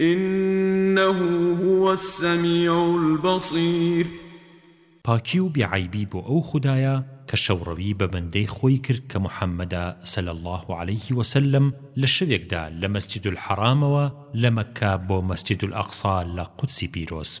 انه هو السمیع البصیر. پاکی و بێ عەیبی بۆ ئەو خودایە کە شەوڕەوی بە بەندەی خۆی کرد کە محمدە صلی اللە علیه وسلم لە شەوێکدا لە مسجد الحرامەوە لە مەککە بۆ مسجد الاقصی لە قودسی پیرۆز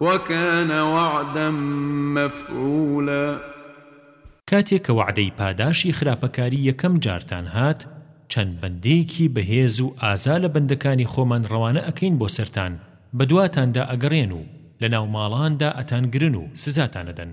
وکان وعدا مفعولا. کاتێ کە وەعدەی پاداشی خراپەکاری یەکەم جارتان هات چەند بەندەیەکی بەهێز و ئازا لە بەندەکانی خۆمان ڕەوانە ئەکەین بۆ سەرتان بەدواتاندا ئەگەڕێن و لەناو ماڵاندا ئەتانگرن و سزاتان ئەدەن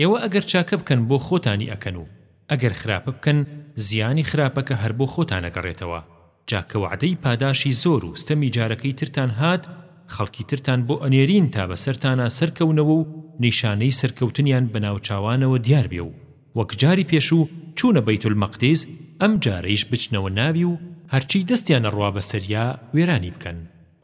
ئێوە ئەگەر چاکە بکەن بۆ خۆتانی ئەکەن و ئەگەر خراپە بکەن زیانی خراپەکە هەر بۆ خۆتان ئەگەڕێتەوە جا کە وەعدەی پاداشی زۆر و ستەمی جارەکەی ترتان هات خەڵکی ترتان بۆ ئەنێرین تا بەسەرتانا سەرکەونەوە و نیشانەی سەرکەوتنیان بەناوچاوانەوە دیار بێ و وەک جاری پێشوو چوونە بەیت المقدس ئەم جارەیش بچنەوە ناوی و هەرچی دەستیان ئەڕوا بەسەریا وێرانی بکەن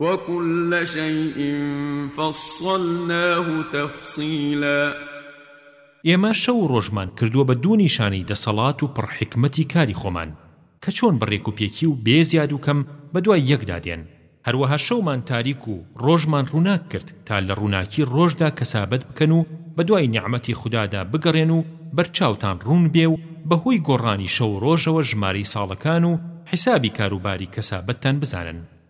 وکل شیء فصلناه تفصیلا ئێمە شەو و ڕۆژمان کردووە بە دوو نیشانەی دەسەڵات و پڕ حیکمەتی کاری خۆمان، کە چۆن بە ڕێکوپێکی و بێ زیاد و کەم بە دوای یەکدا دێن، هەروەها شەومان تاریک و ڕۆژمان ڕووناک کرد تا لە ڕووناکی ڕۆژدا کەسابەت بکەن و بە دوای نیعمەتی خودادا بگەڕێن و بەرچاوتان ڕوون بێ و بە هۆی گۆڕانی شەو و ڕۆژەوە ژمارەی ساڵەکان و حیسابی کاروباری کەسابەتتان بزانن.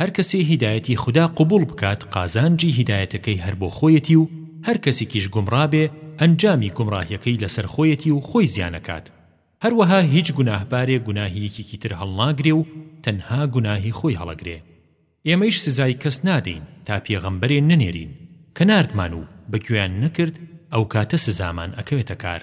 هەر کەسێ هیدایەتی خودا قبوڵ بکات قازانجی هیدایەتەکەی هەر بۆ خۆیەتی و هەر کەسێکیش گومڕا بێ ئەنجامی گومڕاهیەکەی لەسەر خۆیەتی و خۆی زیانەکات هەروەها هیچ گوناهبارێ گوناهی یەکێکی تر هەڵناگرێ و تەنها گوناهی خۆی هەڵەگرێ ئێمەیش سزای کەس نادەین تا پێغەمبەرێ نەنێرین کە ناردمان و بە گوێیان نەکرد ئەوکاتە سزامان ئەکەوێتە کار.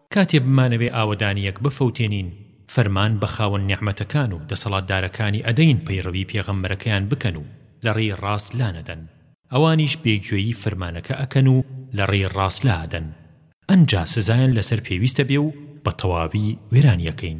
کاتێ بمانەوێ ئاوەدانییەک بفەوتێنین، فەرمان بە خاوەن نیعمەتەکان و دەسەڵاتدارەکانی ئەدەین پەیڕەوی پێغەمبەرەکەیان بکەن و لە ڕێی ڕاست لانەدەن، ئەوانیش بێگوێیی فەرمانەکە ئەکەن و لە ڕێی ڕاست لائەدەن، ئەنجا سزایان لەسەر پێویستە بێ و بە تەواوی وێرانیەکەین.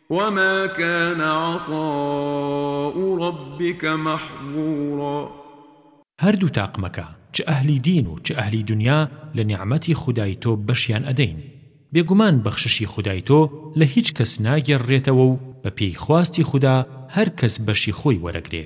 وما کان عطاء ربک محظورا. هەردوو تاقمەکە، چ ئەهلی دین و چ ئەهلی دونیا لە نیعمەتی خودای تۆ بەشیان ئەدەین. بێگومان بەخششی خودای تۆ لە هیچ کەس ناگێڕرێتەوە و بەپێی خواستی خودا هەر کەس بەشی خۆی وەرەگرێ.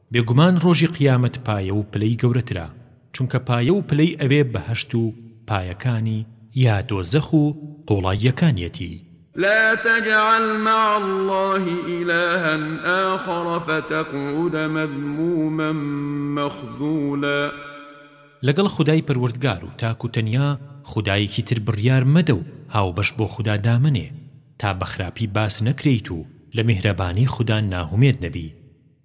بێگومان ڕۆژی قیامەت پایە و پلەی گەورەترە چونکە پایە و پلەی ئەوێ بەهەشت و پایەکانی یا دۆزەخ و قوڵاییەکانیەتی. لا تجعل مع الله الها آخر فتقعد مذموما مخذولا لەگەڵ خودای پەروەردگار و تاک و تەنیا خودایەکی تر بڕیار مەدە و هاوبەش بۆ خودا دامەنێ تا بەخراپی باس نەکرێیت و لە میهرەبانی خودا ناهومێد نەبی.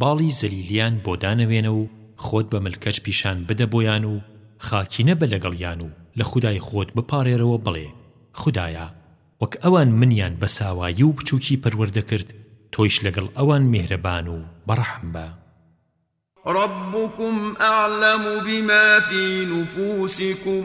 باڵی زەلیلیان بۆ دانەوێنە و خۆت بە ملکەچ پیشان بدە بۆیان و خاکینە بە لەگەڵیان و لە خودای خۆت بپاڕێرەوە بڵێ خودایە وەک ئەوان منیان بە ساوایی و بچووکی پەروەردە کرد تۆیش لەگەڵ ئەوان میهرەبان و بەڕەحم بە. ربکم اعلم بما فی نفوسکم.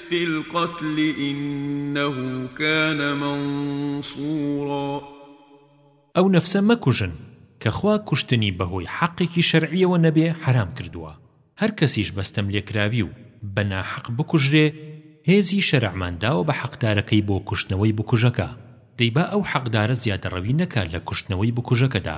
فی القتل انه کان منصورا. ئەو نەفسە مەکوژن کە خوا کوشتنی بە هۆی حەقێکی شەرعیەوە نەبێ حەرام کردووە، هەر کەسیش بە ستەم لێکراوی و بە ناحەق بکوژرێ هێزی شەرعمان داوە بە حەقدارەکەی بۆ کوشتنەوەی بکوژەکە، دەی با ئەو حەقدارە زیادەڕەوی نەکا لە کوشتنەوەی بکوژەکەدا.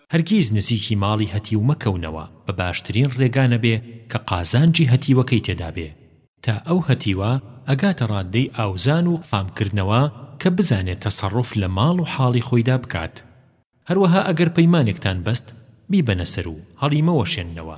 هەرگیز نزیکی ماڵی هەتیو مەکەونەوە بە باشترین ڕێگا نەبێ کە قازانجی هەتیوەکەی تێدا بێ تا ئەو هەتیوە ئەگاتە ڕاددەی ئاوزان و فامکردنەوە کە بزانێ تەسەڕوف لە ماڵ و حاڵی خۆیدا بکات هەروەها ئەگەر پەیمانێکتان بەست بیبەنە سەر و هەڵیمەوەشێننەوە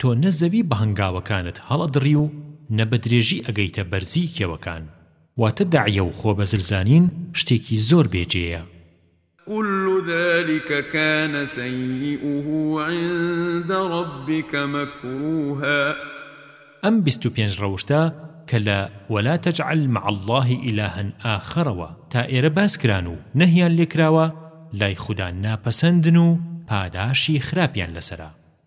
تۆ نە زەوی بە هەنگاوەکانت هەڵئەدڕی و نە بە درێژی ئەگەیتە بەرزیی کێوەکان. واتە دەعیە و خۆ بەزل زانین شتێکی زۆر بێ جێیە. کل ذلک کان سییئه عند ربک مکروها. ئەم بیست و پێنج ڕەوشتە کە لە ولا تجعل مع اللە الها آخرەوە تا ئێرە باس کران و نەهیان لێکراوە، لای خودا ناپەسەندن و پاداشی خراپیان لەسەرە.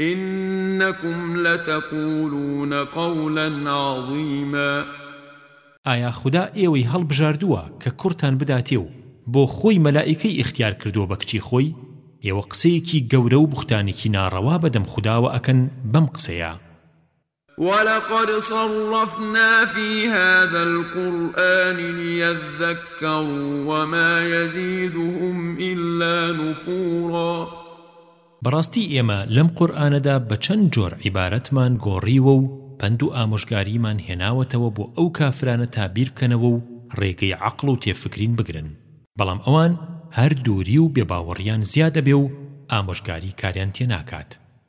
انکم لتقولون قولا عظیما. ئایا خودا ئێوەی هەڵبژاردووە کە کوڕتان بداتێ و بۆ خۆی مەلائیکەی ئیختیار کردووە بە کچی خۆی؟ ئێوە قسەیەکی گەورە و بوختانێکی ناڕەوا بەدەم خوداوە ئەکەن بەم قسەیە. ولقد صرفنا في هذا القرآن ليذكروا وما يزيدهم إلا نفورا بەڕاستی ئێمە لەم قورئانەدا بە چەند جۆر عیبارەتمان گۆڕیوە و پەند و ئامۆژگاریمان هێناوەتەوە بۆ ئەو کافرانە تا بیر بکەنەوە و ڕێگەی عەقڵ و تێفکرین بگرن بەڵام ئەوان هەر دووری و بێباوەڕیان زیاد ئەبێ و ئامۆژگاری کاریان تێ ناکات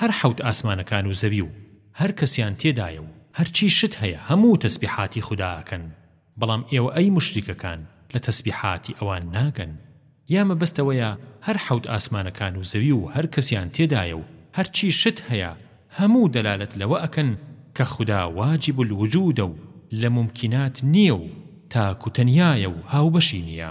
هەر حەوت ئاسمانەکان و زەوی و هەر کەسیان تێدایە و هەرچی شت هەیە هەموو تەسبیحاتی خودا ئەکەن بەڵام ئێوە ئەی موشریکەکان لە تەسبیحاتی ئەوان ناگەن یا مەبەست ئەوەیە هەر حەوت ئاسمانەکان و زەوی و هەر کەسیان تێدایە و هەرچی شت هەیە هەموو دەلالەت لەوە ئەکەن کە خودا واجب الوجودە و لە مومکینات نییە و تاک و تەنیایە و هاوبەشی نییە.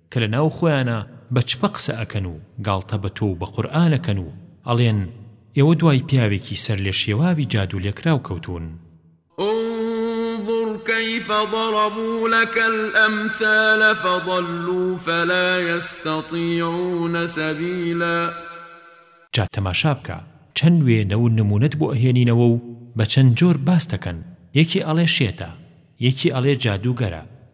کە لە ناو خۆیانا بە چپە قسە ئەکەن و گاڵتە بە تۆ و بە قورئان ئەکەن و ئەڵێن ئێوە دوای پیاوێکی سەر لێ شێواوی جادوو لێکراو کەوتوون. انظر کیف ضربوا لک الامثال فضلوا فلا یستطیعون سبیلا جا تەماشا بکە چەند وێنە و نموونەت بۆ ئەهێنینەوە و بە چەند جۆر باست ئەکەن یەکی ئەڵێ شێتە یەکی ئەڵێ جادووگەرە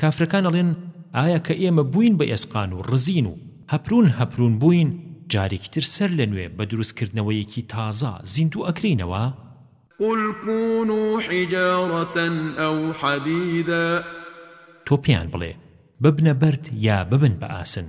کافرەکان ئەڵێن ئایا کە ئێمە بووین بە ئێسقان و ڕزین و هەپرون هەپرون بووین جارێکی تر سەر لە نوێ بە دروست کردنەوەیەکی تازە زیندوو ئەکرێینەوە؟ قل کونو حجارە ئەو حەدیدا. تۆ پێیان بڵێ، ببنە بەرد یا ببن بە ئاسن.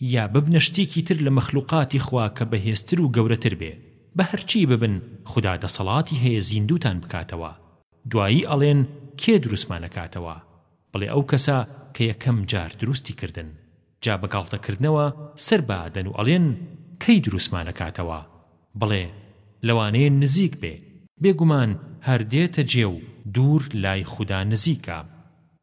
یا ببنە شتێکی تر لە مەخلوقاتی خوا کە بەهێزتر و گەورەتر بێ بە هەرچی ببن خودا دەسەڵاتی هەیە زیندووتان بکاتەوە دوایی ئەڵێن کێ دروستمان ئەکاتەوە بڵێ ئەو کەسە کە یەکەم جار دروستی کردن جا بە گاڵتە کردنەوە سەر بە ئەدەن و ئەڵێن کەی دروستمان ئەکاتەوە بڵێ لەوانەیە نزیک بێ بێگومان هەر دێتە جێ و دوور لای خودا نزیکە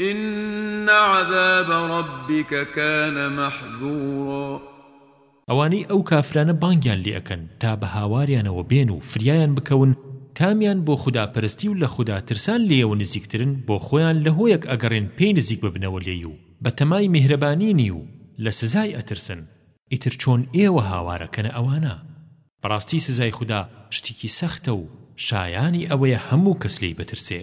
ان عذاب ربک کان محذورا. ئەوانەی ئەو کافرانە بانگیان لێ ئەکەن تا بە هاواریانەوە بێن و فریایان بکەون کامیان بۆ خودا پەرستی و لە خودا ترسان لێیەوە نزیکترن بۆ خۆیان لە هۆیەک ئەگەڕێن پێی نزیک ببنەوە لێی و بە تەمای میهرەبانیی و لە سزای ئەترسن ئیتر چۆن ئێوە هاوارەکەنە ئەوانە بەڕاستی سزای خودا شتیکی سەختە و شایانی ئەوەیە هەموو کەس لێی بترسێ.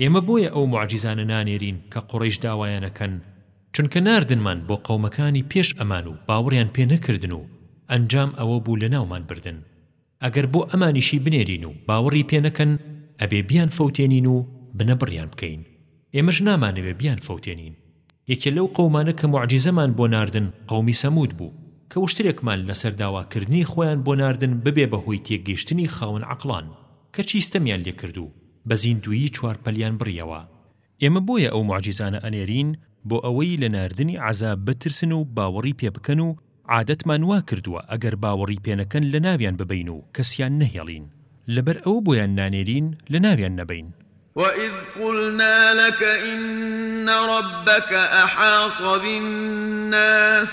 ئێمە بۆیە ئەو موعجیزانە نانێرین کە قوڕەیش داوایان ئەکەن، چونکە ناردنمان بۆ قەومەکانی پێش ئەمان و باوەڕیان پێ نەکردن و ئەنجام ئەوە بوو لەناومان بردن، ئەگەر بۆ ئەمانیشی بنێرین و باوەڕی پێ نەکەن ئەبێ بیان فەوتێنین و بنە بڕیان بکەین، ئێمەش نامانەوێ بیان فەوتێنین. یەکێ لەو قەومانە کە موعجیزەمان بۆ ناردن قەومی سەموود بوو، کە وشترێکمان لەسەر داوا کردنی خۆیان بۆ ناردن ببێ بە هۆی تێگەیشتنی خاوەن عەقڵان، کەچی ستەمیان لێ کرد و بە زیندوویی چوار پەلیان بڕیەوە. ئێمە بۆیە ئەو موعجیزانە ئەنێرین بۆ ئەوەی لە ناردنی عەزاب بترسن و باوەڕی پێ بکەن و عادەتمان وا کردووە ئەگەر باوەڕی پێ نەکەن لە ناویان ببەین و کەسیان نەهێڵین لەبەر ئەوە بۆیان نانێرین لە ناویان نەبەین. وَإِذْ قُلْنَا لَكَ إِنَّ رَبَّكَ أَحَاطَ بِالنَّاسِ.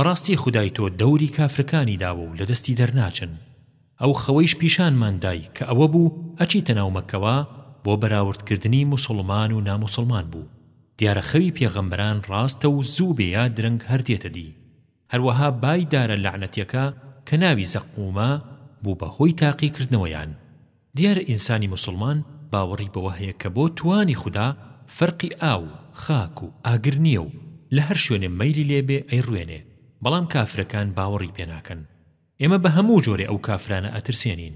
بەڕاستی خودای تۆ دەوری کافرکانی داوە و لەدەستی دەرناچن. ئەو خەوەیش پیشانمان دای کە ئەوە بوو ئەچیتە ناو مەککەوە بۆ بەراورد کردنی موسوڵمان و ناموسوڵمان بوو. دیارە خەوی پێغەمبەران ڕاستە و زوو بێ یا درەنگ هەر دێتە دی. هەروەها بای دارە لەعنەتیەکە کە ناوی زەقوومە بوو بە هۆی تاقی کردنەوەیان. دیارە ئینسانی موسڵمان باوەڕی بەوە هەیە کە بۆ توانی خودا فەرقی ئاو و خاک و ئاگر نییە و لە هەر شوێنێ مەیلی لێ بێ ئەیڕوێنێ، بەڵام کافرەکان باوەڕی پێ ناکەن. ئێمە بە هەموو جۆرێ ئەو کافرانە ئەترسێنین،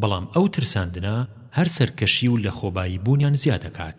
بەڵام ئەو ترساندنە هەر سەرکەشی و لەخۆبایی بوونیان زیاد ئەکات.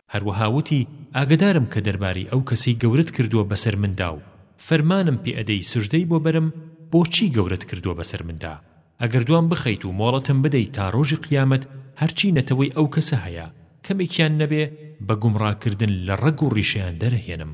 هەروەها وتی، ئاگەدارم کە دەربارەی ئەو کەسەی گەورەت کردووە بەسەر مندا و فەرمانم پێ ئەدەی سوجدەی بۆ بەرم، بۆچی گەورەت کردووە بەسەر مندا؟ ئەگەر دوام بخەیت و مۆڵەتم بدەیت تا ڕۆژی قیامەت هەرچی نەتەوەی ئەو کەسە هەیە کەمێکیان نەبێ بە گومڕاکردن لە ڕەگ و ڕیشەیان دەرەهێنم.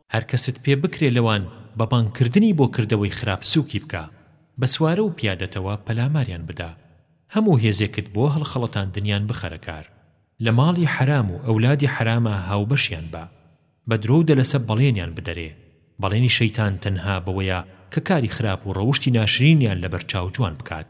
هەر کەست پێ بکرێ لەوان بە بانگ کردنی بۆ کردەوەی خراپ سوکی بکا بە سوارە و پیادەتەوە پەلاماریان بدا هەمو هێزێکت بۆ هەڵخەڵەتاندنیان بخەرە کار لە ماڵی حەرام و ئەولادی حەراما هاوبەشیان بە بە درۆ و دەلەسە بەڵێنیان بدەرێ بەڵێنی شەیتان تەنها بەوەیە کە کاری خراپ و ڕەوشتی ناشرینیان لە بەر چاو جوان بکات.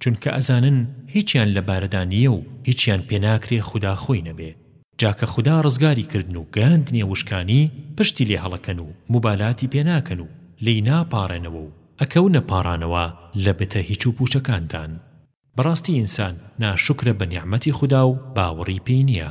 چونکە ئەزانن هیچیان لە باردا نیە و هیچیان پێ ناکرێ خودا خۆی نەبێ جا کە خودا ڕزگاری کردن و گەیاندنیە وشکانی پشتی لێ هەڵەکەن و موبالاتی پێ ناکەن و لێی ناپاڕێنەوە و ئەکەونە پاڕانەوە لە بتە هیچ و پوچەکاندان بەڕاستی ئینسان ناشوکرە بە نیعمەتی خودا و باوەڕی پێی نیە.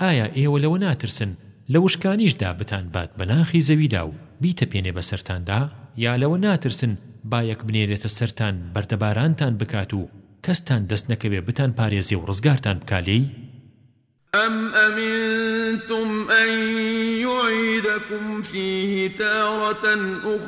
ئایا ئێوە لەوە ناترسن لە وشکانیشدا بتانبات بە ناخی زەویدا و بیتەپێنێ بەسەرتاندا؟ یا لەوە ناترسن بایەک بنێرێتە سەرتان بەردەبارانتان بکات و کەستان دەست نەکەوێ بتانپارێزێ و ڕزگارتان بکا لێی؟ ئەم ئەمینتم ئەن یوعیدەکم فیه تارەتەن ئوخرا.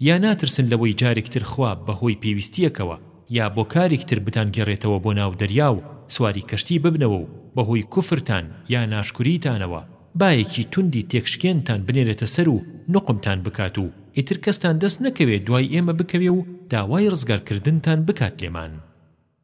یا ناترسن لەوەی جارێک تر خوا بە هۆی پێویستییەکەوە یا بۆ کارێک تر بتانگێڕێتەوە بۆ ناو دەریا و سواری کەشتی ببنەوە و بە هۆی کوفرتان یا ناشکوریتانەوە بایەکی توندی تێکشکێنتان بنێرێتە سەر و نوقمتان بکات و ئیتر کەستان دەست نەکەوێ دوای ئێمە بکەوێ و داوای ڕزگارکردنتان بکات لێمان؟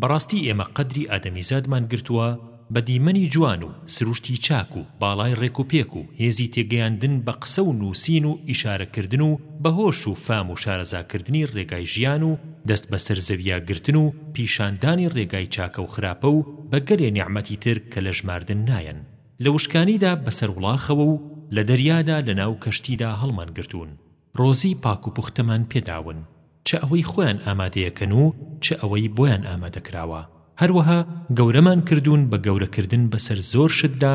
بەڕاستی ئێمە قەدری ئادەمیزادمان گرتووە بە دیمەنی جوان و سروشتی چاک و باڵای ڕێک و پێک و هێزی تێگەیاندن بە قسە و نووسین و ئیشارەکردن و بە هۆش و فام و شارەزاکردنی ڕێگای ژیان و دەست بەسەر زەویا گرتن و پیشاندانی ڕێگای چاکە و خراپە و بە گەلێ نیعمەتی تر کە لە ژماردن نایەن لە وشکانیدا بەسەر وڵاخەوە و لە دەریادا لەناو کەشتیدا هەڵمانگرتوون. ڕۆزی پاک و پوختەمان پێ داون، چ ئەوەی خۆیان ئامادەیەکەن و چ ئەوەی بۆیان ئامادەکراوە، هەروەها گەورەمان کردوون بە گەورەکردن بەسەر زۆر شتدا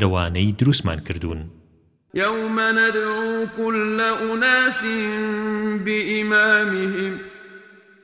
لەوانەی دروستمان کردوون. یوم ندعو کل اناس بامامهم.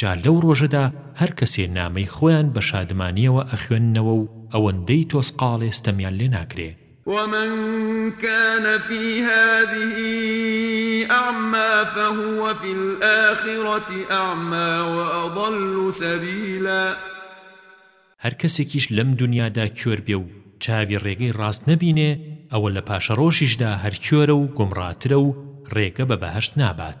جا لەو ڕۆژەدا هەر کەسێ نامەی خۆیان بە شادمانییەوە ئەخوێننەوە و ئەوەندەی تۆزقاڵێ ستەمیان لێ ناکرێ. ومن کان فی هذه اعمی فهو فی الآخرة اعمی واضل سبیلا هەر کەسێکیش لەم دونیادا کێر بێ و چاوی ڕێگەی ڕاست نەبینێ، ئەوە لە پاشەڕۆژیشدا هەر کێرە و گومڕاترە و ڕێگە بە بەهەشت نابات.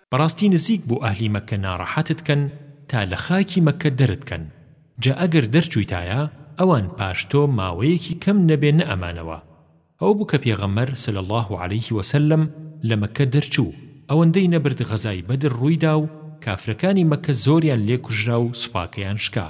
بەڕاستی نزیک بۆ ئەهلی مەککە ناڕەحەتت کەن تا لە خاکی مەککە دەرت کەن جا ئەگەر دەرچویتایە ئەوان پاش تۆ ماوەیەکی کەم نەبێ نەئەمانەوە ئەو بوو کە پێغەمبەر صلی اللە علیه وسلم لە مەککە دەرچوو ئەوەندەی نەبرد غەزای بەدر ڕوویدا و کافرەکانی مەککە زۆریان لێ کوژرا و سوپاکەیان شکا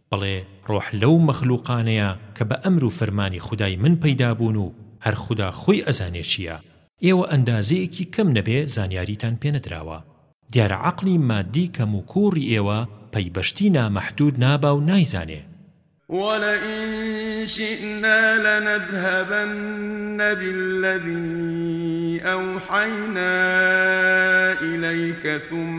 بڵێ، ڕۆح لەو مەخلووقانەیە کە بە ئەمر و فەرمانی خودای من پەیدا بوون و هەر خودا خۆی ئەزانێ چییە. ئێوە ئەندازەیەکی کەم نەبێ زانیاریتان پێ نەدراوە. دیارە عەقڵی ماددی کەموکووڕی ئێوە پەی بە شتی نامەحدوود نابا و نایزانێ. ولئن شئنا لنذهبن بالذی ئەوحەینا ئیلەیک ثم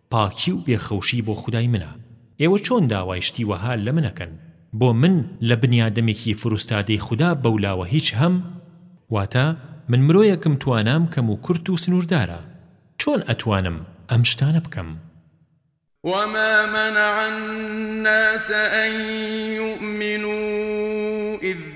پاکی و بێ خەوشی بۆ خودای منە ئێوە چۆن داوای شتی وەها لە من ئەکەن بۆ من لە بنیادەمێکی فروستادەی خودا بەولاوە هیچ هەم واتە من مرۆیەکم توانام کەم و کورت و سنوردارە چۆن ئەتوانم ئەم شتانە بکەم؟ وما منع الناس أن يؤمنوا إذ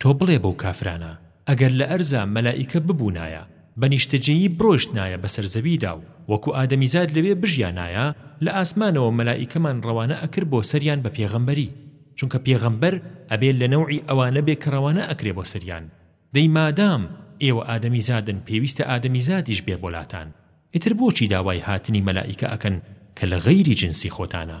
تۆ بڵێ بەو کافرانە، ئەگەر لە ئەرزا مەلائیکە ببوونایە، بە نیشتەجێیی بڕۆیشتنایە بەسەر زەویدا و وەکو ئادەمیزاد لەوێ بژیانایە، لە ئاسمانەوە مەلائیکەمان ڕەوانە ئەکرد بۆ سەریان بە پێغەمبەری، چونکە پێغەمبەر ئەبێ لە نەوعی ئەوانە بێ کە ڕەوانە ئەکرێ بۆ سەریان، دەی مادام ئێوە ئادەمیزادن پێویستە ئادەمیزادیش بێ بۆ لاتان، ئیتر بۆچی داوای هاتنی مەلائیکە ئەکەن کە لە غەیری جنسی خۆتانە؟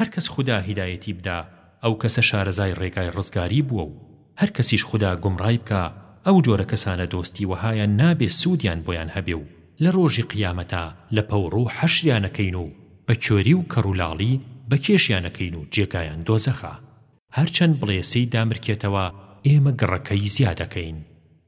هەرکەس خودا هیدایەتی بدا ئەو کەسە شارەزای ڕێگای ڕزگاری بووە و هەرکەسیش خودا گومڕای بکا ئەو جۆرە کەسانە دۆستی وەهایان نابێ سوودیان بۆیان هەبێ و لە ڕۆژی قیامەتا لە پەوڕوو حەشریان ئەکەین و بە کێری و کەڕ و لاڵی بە کێشیان ئەکەین و جێگایان دۆزەخە هەرچەند بڵێسەی دامرکێتەوە ئێمە گڕەکەی زیاد ئەکەین.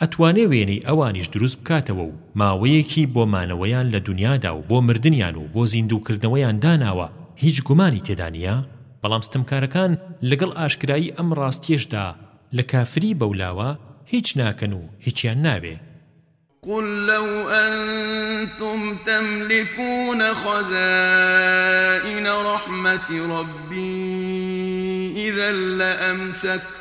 ئەتوانێ وێنەی ئەوانیش دروست بکاتەوە و ماوەیەکی بۆ مانەوەیان لە دونیادا و بۆ مردنیان و بۆ زیندوو کردنەوەیان داناوە هیچ گومانی تێدا نیە بەڵام ستەمکارەکان لەگەڵ ئاشکرایی ئەم ڕاستیەشدا لە کافری بەولاوە هیچ ناکەن و هیچیان ناوێ. قل لو أنتم تملكون خزائن رحمة ربي إذا لأمسكتم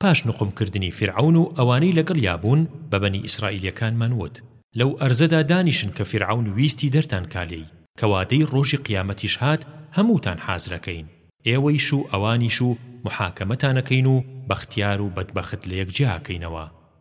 پاش نوقم کردنی فیرعەون و ئەوانەی لەگەڵیا بوون بە بەنی ئیسرائیلیەکانمان وت لەو ئەرزەدا دانیشن کە فیرعەون ویستی دەرتان کا لێی کە وادەی ڕۆژی قیامەتیش هات هەمووتان حازرەکەین ئێوەیش و ئەوانیش و محاکەمەتانەکەین و بەختیار و بەدبەخت لەیەک جیاکەینەوە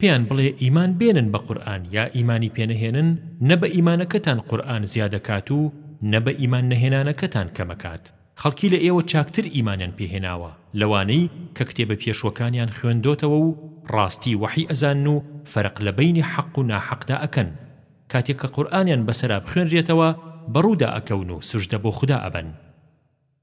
پێیان بڵێ ئیمان بێنن بە قورئان یا ئیمانی پێ نەهێنن نە بە ئیمانەکەتان قورئان زیادەکات و نە بە ئیمان نەهێنانەکەتان کەمەکات خەڵکی لە ئێوە چاکتر ئیمانیان پێ هێناوە لەوانەی کە کتێبە پێشوەکانیان خوێندۆتەوە و ڕاستی وەحی ئەزانن و فەرق لە بەینی حەق و ناحەقدا ئەکەن کاتێک کە قورئانیان بەسەرا بخوێنرێتەوە بەڕوودا ئەکەون و سوژدە بۆ خودا ئەبەن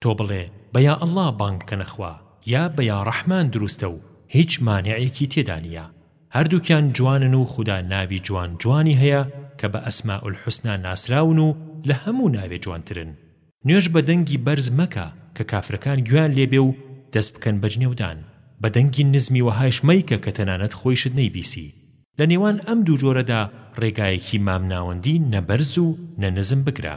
تۆ بڵێ بە یا اللە بانگ بکەنە خوا یا بە یا رحمن دروستە و هیچ مانعێکی تێدا نیە هەردووکیان جوانن و خودا ناوی جوان جوانی هەیە کە بە اسماء الحسنی ناسراون و لە هەموو ناوێ جوانترن نوێژ بە دەنگی بەرز مەکە کە کافرەکان گوێیان لێ بێ و دەست بکەن بە جنێودان بە دەنگی نزمی وەهایش مەیکە کە تەنانەت خۆیشت نەیبیسی لە نێوان ئەم دوو جۆرەدا رێگایەکی مامناوەندی نە بەرز و نە نزم بگرە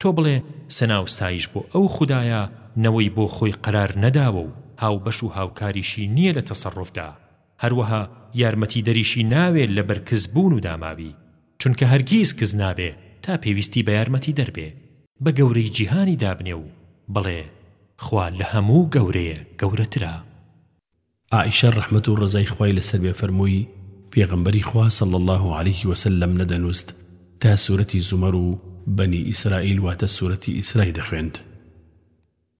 تۆ بڵێ، سەنا و ستایش بۆ ئەو خودایە نەوەی بۆ خۆی قەرار نەداوە و هاوبەش و هاوکاریشی نییە لە تەسەڕوفدا، هەروەها یارمەتیدەریشی ناوێ لە بەر کز بوون و داماوی، چونکە هەرگیز کز نابێ تا پێویستی بە یارمەتیدەر بێ، بە گەورەی جیهانی دابنێ و بڵێ، خوا لە هەموو گەورەیەک گەورەترە. عائیشە ڕەحمەت و ڕەزای خوای لەسەر بێ فەرمووی، پێغەمبەری خوا صلی اللە علیه وسلم نەدەنووست تا سورەتی زومەر و بەنی ئیسرائیل واتە سورەتی ئیسرای دەخوێند.